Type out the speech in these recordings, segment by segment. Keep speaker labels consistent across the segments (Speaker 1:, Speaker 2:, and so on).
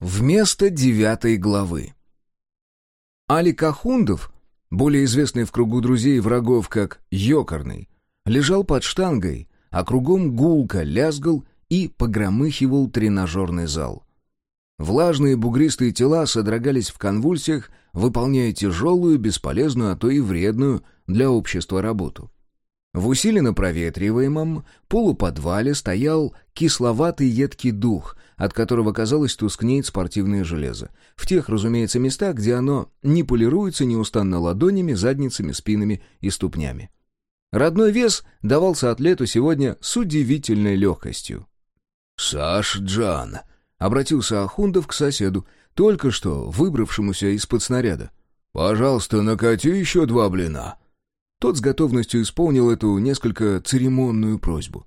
Speaker 1: Вместо девятой главы. Алик Ахундов, более известный в кругу друзей и врагов как Ёкарный, лежал под штангой, а кругом гулко лязгал и погромыхивал тренажерный зал. Влажные бугристые тела содрогались в конвульсиях, выполняя тяжелую, бесполезную, а то и вредную для общества работу. В усиленно проветриваемом полуподвале стоял кисловатый едкий дух, от которого, казалось, тускнеет спортивное железо. В тех, разумеется, местах, где оно не полируется неустанно ладонями, задницами, спинами и ступнями. Родной вес давался атлету сегодня с удивительной легкостью.
Speaker 2: «Саш Джан», —
Speaker 1: обратился Ахундов к соседу, только что выбравшемуся из-под снаряда.
Speaker 2: «Пожалуйста, накати еще два блина».
Speaker 1: Тот с готовностью исполнил эту несколько церемонную просьбу.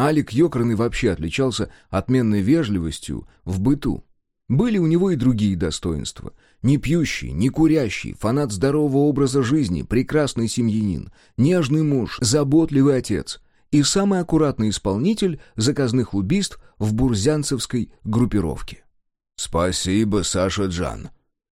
Speaker 1: Алик Ёкарный вообще отличался отменной вежливостью в быту. Были у него и другие достоинства. Не пьющий, не курящий, фанат здорового образа жизни, прекрасный семьянин, нежный муж, заботливый отец и самый аккуратный исполнитель заказных убийств в бурзянцевской группировке.
Speaker 2: «Спасибо, Саша Джан».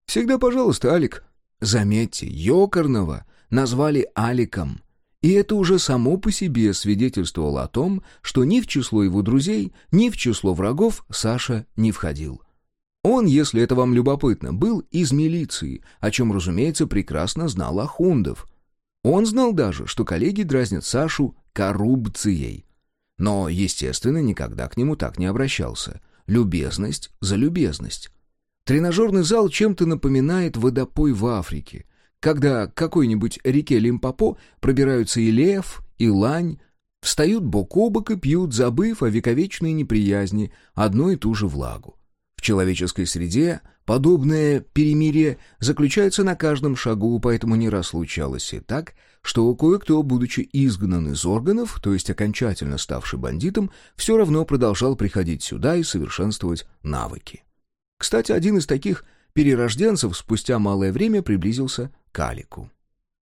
Speaker 1: «Всегда пожалуйста, Алик». Заметьте, Ёкарного назвали Аликом. И это уже само по себе свидетельствовало о том, что ни в число его друзей, ни в число врагов Саша не входил. Он, если это вам любопытно, был из милиции, о чем, разумеется, прекрасно знал Ахундов. Он знал даже, что коллеги дразнят Сашу коррупцией. Но, естественно, никогда к нему так не обращался. Любезность за любезность. Тренажерный зал чем-то напоминает водопой в Африке — когда к какой-нибудь реке Лимпопо пробираются и лев, и лань, встают бок о бок и пьют, забыв о вековечной неприязни, одну и ту же влагу. В человеческой среде подобное перемирие заключается на каждом шагу, поэтому не раз случалось и так, что кое-кто, будучи изгнан из органов, то есть окончательно ставший бандитом, все равно продолжал приходить сюда и совершенствовать навыки. Кстати, один из таких перерожденцев спустя малое время приблизился к Алику.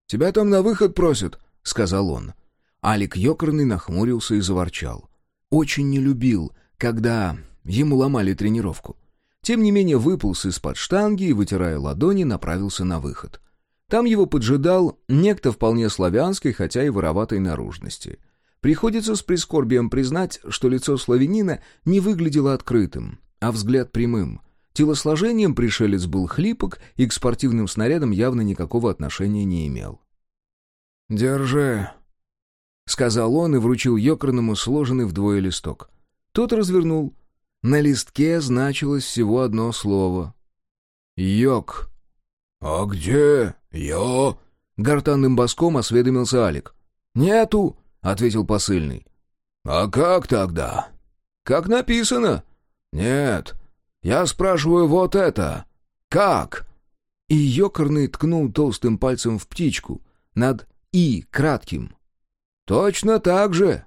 Speaker 2: «Тебя там на выход просят», — сказал он.
Speaker 1: Алик Ёкарный нахмурился и заворчал. Очень не любил, когда ему ломали тренировку. Тем не менее выполз из-под штанги и, вытирая ладони, направился на выход. Там его поджидал некто вполне славянской, хотя и вороватой наружности. Приходится с прискорбием признать, что лицо славянина не выглядело открытым, а взгляд прямым, Телосложением пришелец был хлипок и к спортивным снарядам явно никакого отношения не имел.
Speaker 2: «Держи», —
Speaker 1: сказал он и вручил Ёкарному сложенный вдвое листок. Тот развернул. На листке значилось всего одно слово. «Йок».
Speaker 2: «А где я?»
Speaker 1: — гортанным боском осведомился Алик.
Speaker 2: «Нету», —
Speaker 1: ответил посыльный.
Speaker 2: «А как тогда?»
Speaker 1: «Как написано».
Speaker 2: «Нет, я спрашиваю вот это. Как?»
Speaker 1: И ёкарный ткнул толстым пальцем в птичку, над «и» кратким.
Speaker 2: «Точно так же!»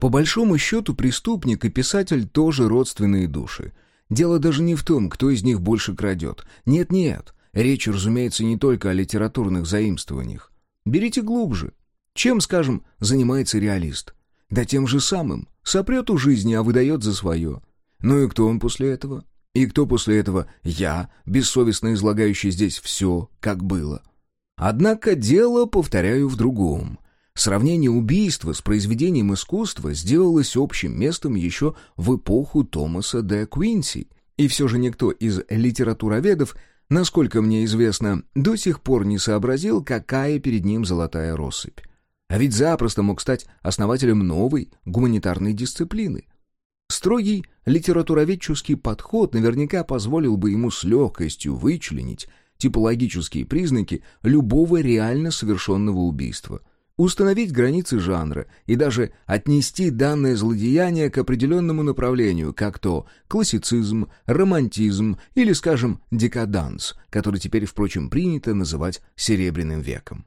Speaker 1: По большому счету, преступник и писатель тоже родственные души. Дело даже не в том, кто из них больше крадет. Нет-нет, речь, разумеется, не только о литературных заимствованиях. Берите глубже. Чем, скажем, занимается реалист? Да тем же самым. Сопрет у жизни, а выдает за свое. Ну и кто он после этого? И кто после этого я, бессовестно излагающий здесь все, как было? Однако дело, повторяю, в другом. Сравнение убийства с произведением искусства сделалось общим местом еще в эпоху Томаса де Квинси, и все же никто из литературоведов, насколько мне известно, до сих пор не сообразил, какая перед ним золотая россыпь. А ведь запросто мог стать основателем новой гуманитарной дисциплины — Строгий литературоведческий подход наверняка позволил бы ему с легкостью вычленить типологические признаки любого реально совершенного убийства, установить границы жанра и даже отнести данное злодеяние к определенному направлению, как то классицизм, романтизм или, скажем, декаданс, который теперь, впрочем, принято называть «серебряным веком».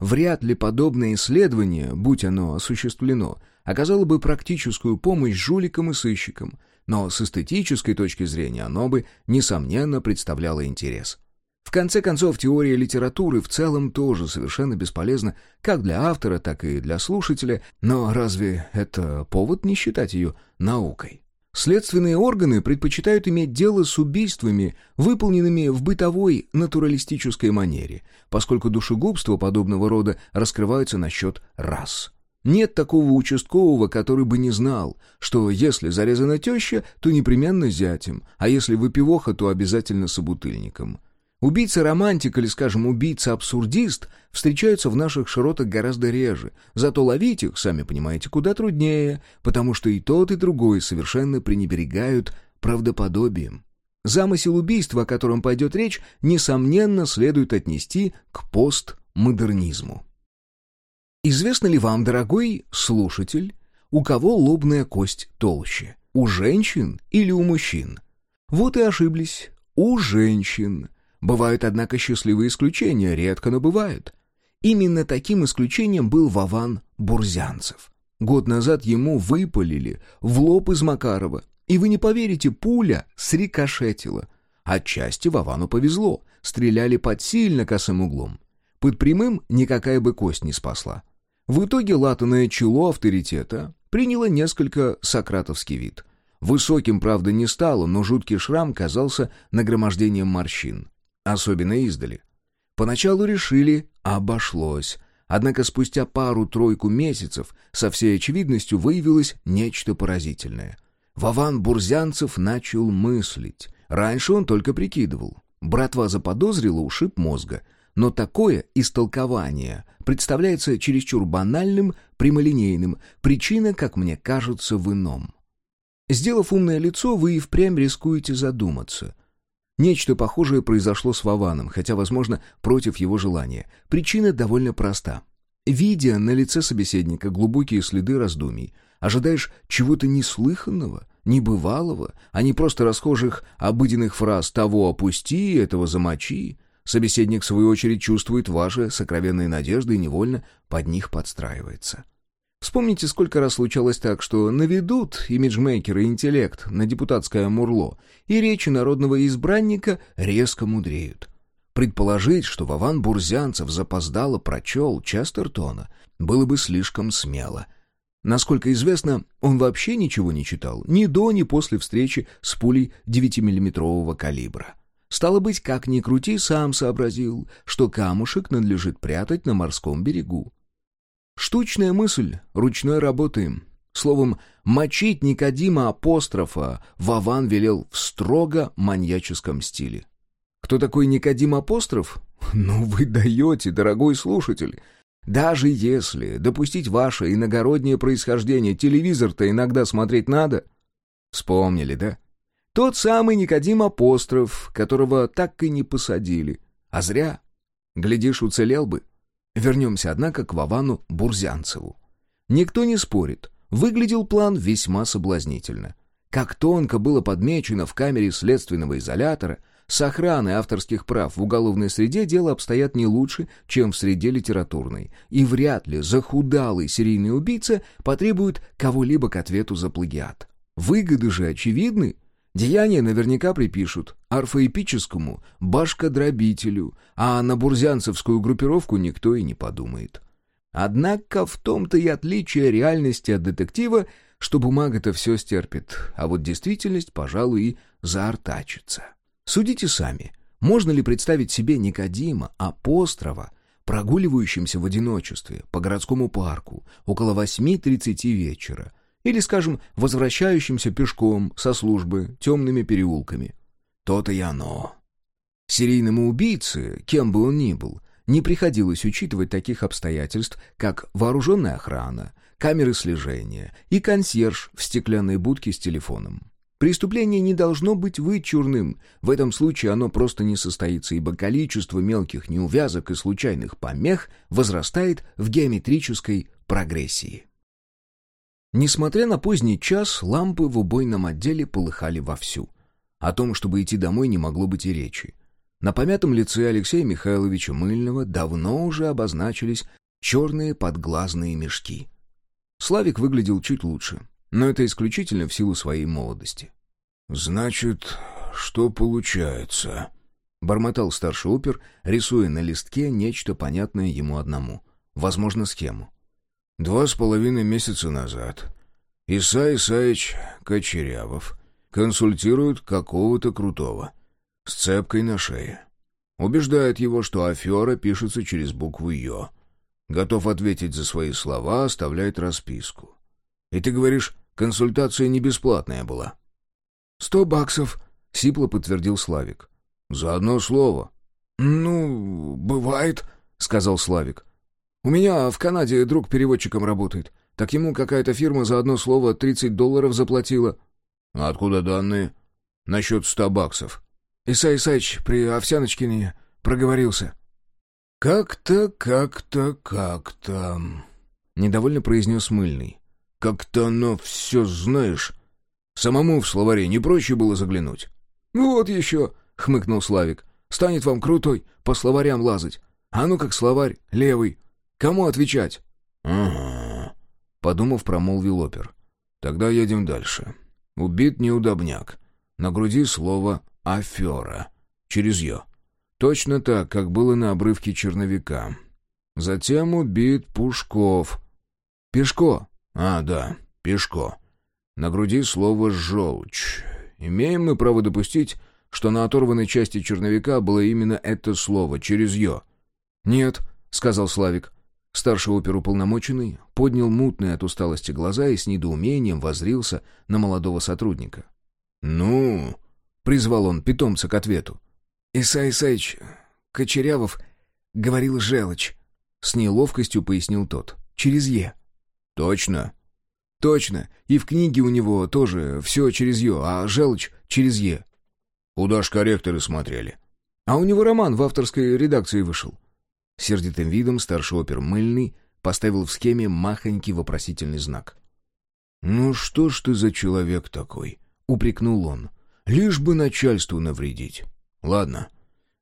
Speaker 1: Вряд ли подобное исследование, будь оно осуществлено, оказало бы практическую помощь жуликам и сыщикам, но с эстетической точки зрения оно бы, несомненно, представляло интерес. В конце концов, теория литературы в целом тоже совершенно бесполезна как для автора, так и для слушателя, но разве это повод не считать ее наукой? Следственные органы предпочитают иметь дело с убийствами, выполненными в бытовой натуралистической манере, поскольку душегубства подобного рода раскрываются на счет раз. Нет такого участкового, который бы не знал, что если зарезана теща, то непременно зятем, а если выпивоха, то обязательно собутыльником. Убийца-романтик или, скажем, убийца-абсурдист встречаются в наших широтах гораздо реже, зато ловить их, сами понимаете, куда труднее, потому что и тот, и другой совершенно пренебрегают правдоподобием. Замысел убийства, о котором пойдет речь, несомненно, следует отнести к постмодернизму. Известно ли вам, дорогой слушатель, у кого лобная кость толще? У женщин или у мужчин? Вот и ошиблись. У женщин. Бывают, однако, счастливые исключения, редко, но бывают. Именно таким исключением был Вован Бурзянцев. Год назад ему выпалили в лоб из Макарова, и вы не поверите, пуля срикошетила. Отчасти Вовану повезло, стреляли под сильно косым углом. Под прямым никакая бы кость не спасла. В итоге латанное чело авторитета приняло несколько сократовский вид. Высоким, правда, не стало, но жуткий шрам казался нагромождением морщин особенно издали. Поначалу решили, обошлось. Однако спустя пару-тройку месяцев со всей очевидностью выявилось нечто поразительное. Вован Бурзянцев начал мыслить. Раньше он только прикидывал. Братва заподозрила ушиб мозга. Но такое истолкование представляется чересчур банальным, прямолинейным. Причина, как мне кажется, в ином. Сделав умное лицо, вы и впрямь рискуете задуматься — Нечто похожее произошло с Вованом, хотя, возможно, против его желания. Причина довольно проста. Видя на лице собеседника глубокие следы раздумий, ожидаешь чего-то неслыханного, небывалого, а не просто расхожих обыденных фраз «того опусти», «этого замочи». Собеседник, в свою очередь, чувствует ваши сокровенные надежды и невольно под них подстраивается. Вспомните, сколько раз случалось так, что наведут имиджмейкеры интеллект на депутатское мурло, и речи народного избранника резко мудреют. Предположить, что Вован Бурзянцев запоздало прочел Честертона, было бы слишком смело. Насколько известно, он вообще ничего не читал, ни до, ни после встречи с пулей 9-миллиметрового калибра. Стало быть, как ни крути, сам сообразил, что камушек надлежит прятать на морском берегу. Штучная мысль, ручной работы. Словом, мочить Никодима Апострофа Вован велел в строго маньяческом стиле. Кто такой Никодим Апостроф? Ну вы даете, дорогой слушатель. Даже если допустить ваше иногороднее происхождение, телевизор-то иногда смотреть надо. Вспомнили, да? Тот самый Никодим Апостроф, которого так и не посадили. А зря. Глядишь, уцелел бы. Вернемся, однако, к Вовану Бурзянцеву. Никто не спорит, выглядел план весьма соблазнительно. Как тонко было подмечено в камере следственного изолятора, с охраной авторских прав в уголовной среде дело обстоят не лучше, чем в среде литературной, и вряд ли захудалый серийный убийца потребует кого-либо к ответу за плагиат. Выгоды же очевидны, Деяния наверняка припишут орфоэпическому башкодробителю, а на бурзянцевскую группировку никто и не подумает. Однако в том-то и отличие реальности от детектива, что бумага-то все стерпит, а вот действительность, пожалуй, и заортачится. Судите сами, можно ли представить себе Никодима, апострофа, прогуливающимся в одиночестве по городскому парку около 8.30 вечера, или, скажем, возвращающимся пешком со службы темными переулками. То-то и оно. Серийному убийце, кем бы он ни был, не приходилось учитывать таких обстоятельств, как вооруженная охрана, камеры слежения и консьерж в стеклянной будке с телефоном. Преступление не должно быть вычурным, в этом случае оно просто не состоится, ибо количество мелких неувязок и случайных помех возрастает в геометрической прогрессии. Несмотря на поздний час, лампы в убойном отделе полыхали вовсю. О том, чтобы идти домой, не могло быть и речи. На помятом лице Алексея Михайловича Мыльного давно уже обозначились черные подглазные мешки. Славик выглядел чуть лучше, но это исключительно в силу своей молодости.
Speaker 2: «Значит, что получается?» — бормотал старший опер, рисуя на листке нечто понятное ему одному. Возможно, схему. Два с половиной месяца назад Иса Исаевич Кочерявов консультирует какого-то крутого с цепкой на шее. Убеждает его, что афера пишется через букву «Ё». Готов ответить за свои слова, оставляет расписку. И ты говоришь, консультация не бесплатная была?
Speaker 1: «Сто баксов», — сипло подтвердил Славик.
Speaker 2: «За одно слово».
Speaker 1: «Ну, бывает», — сказал Славик. «У меня в Канаде друг переводчиком работает. Так ему какая-то фирма за одно слово 30 долларов заплатила».
Speaker 2: «А откуда данные?» «Насчет ста баксов».
Speaker 1: Исай Исаич при Овсяночкине проговорился.
Speaker 2: «Как-то, как-то, как-то...» — недовольно произнес Мыльный. «Как-то оно все знаешь. Самому в словаре не проще было заглянуть».
Speaker 1: «Ну вот еще», — хмыкнул Славик. «Станет вам крутой по словарям лазать. А ну как словарь, левый. Кому отвечать?»
Speaker 2: «Ага», — подумав, промолвил опер. «Тогда едем дальше. Убит неудобняк. На груди слово «афера». Через «ё». Точно так, как было на обрывке черновика. Затем убит Пушков.
Speaker 1: Пешко.
Speaker 2: А, да, Пешко. На груди слово «желчь». Имеем мы право допустить, что на оторванной части черновика было именно это слово, через «ё».
Speaker 1: «Нет», — сказал Славик. Старший оперуполномоченный поднял мутные от усталости глаза и с недоумением возрился на молодого сотрудника.
Speaker 2: «Ну?» — призвал он питомца к ответу.
Speaker 1: «Исай Исаич Кочерявов говорил желчь», — с неловкостью пояснил тот. «Через «е».
Speaker 2: «Точно?»
Speaker 1: «Точно. И в книге у него тоже все через «ё», а желчь через «е».
Speaker 2: «Куда ж корректоры смотрели?»
Speaker 1: «А у него роман в авторской редакции вышел». Сердитым видом старший опер Мыльный поставил в схеме махонький вопросительный знак.
Speaker 2: «Ну что ж ты за человек такой?» — упрекнул он. «Лишь бы начальству навредить». Ладно,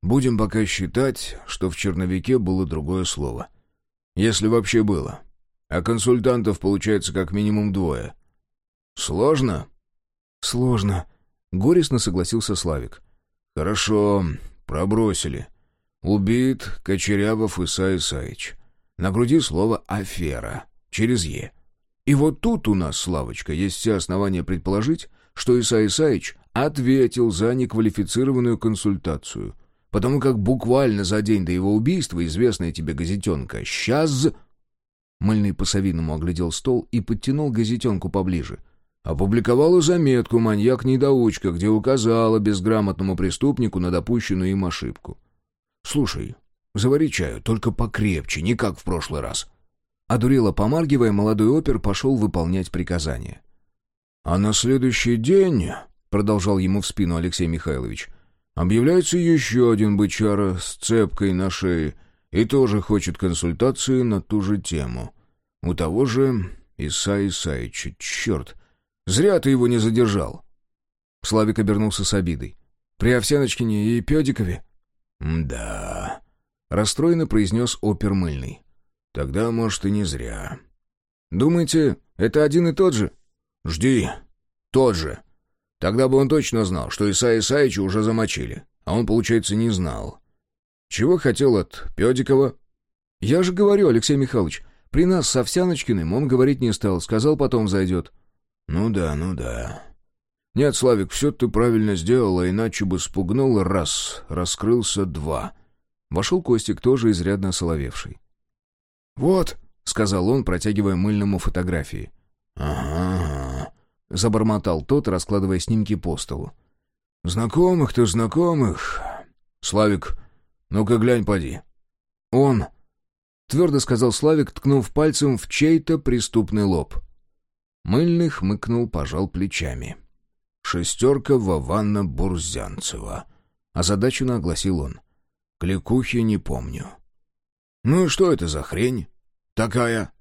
Speaker 2: будем пока считать, что в черновике было другое слово. Если вообще было. А консультантов получается как минимум двое. Сложно?
Speaker 1: Сложно. Горестно согласился Славик.
Speaker 2: Хорошо, пробросили. Убит Кочерявов Иса Исаич. На груди слово «афера» через «е». И вот тут у нас, Славочка, есть все основания предположить, что Иса Исаич ответил за неквалифицированную консультацию, потому как буквально за день до его убийства известная тебе газетенка «Сейчас...» Мыльный по-совиному оглядел стол и подтянул газетенку поближе. Опубликовала заметку «Маньяк-недоучка», где указала безграмотному преступнику на допущенную им ошибку. «Слушай, завари чаю, только покрепче, не как в прошлый раз».
Speaker 1: Одурело помаргивая, молодой опер пошел выполнять приказание.
Speaker 2: А на следующий день продолжал ему в спину Алексей Михайлович. «Объявляется еще один бычара с цепкой на шее и тоже хочет консультации на ту же тему. У того же Иса Исаича. Черт! Зря ты его не задержал!»
Speaker 1: Славик обернулся с обидой. «При Овсяночкине и Педикове?»
Speaker 2: «Да...»
Speaker 1: — расстроенно произнес опер мыльный.
Speaker 2: «Тогда, может, и не зря».
Speaker 1: «Думаете, это один и тот же?»
Speaker 2: «Жди. Тот же. Тогда бы он точно знал, что Иса Исаича уже замочили. А он, получается, не знал. Чего хотел от Педикова?
Speaker 1: Я же говорю, Алексей Михайлович, при нас с Овсяночкиным он говорить не стал, сказал, потом зайдет.
Speaker 2: Ну да, ну да. Нет, Славик, все ты правильно сделал, а иначе бы спугнул раз, раскрылся два.
Speaker 1: Вошел Костик, тоже изрядно соловевший.
Speaker 2: «Вот», — сказал он, протягивая мыльному фотографии.
Speaker 1: «Ага, Забормотал тот, раскладывая снимки по столу.
Speaker 2: «Знакомых-то знакомых. Славик, ну-ка глянь, поди».
Speaker 1: «Он», — твердо сказал Славик, ткнув пальцем в чей-то преступный лоб.
Speaker 2: Мыльный хмыкнул, пожал плечами. «Шестерка Вованна Бурзянцева», — озадаченно огласил он. «Кликухи не помню». «Ну и что это за хрень такая?»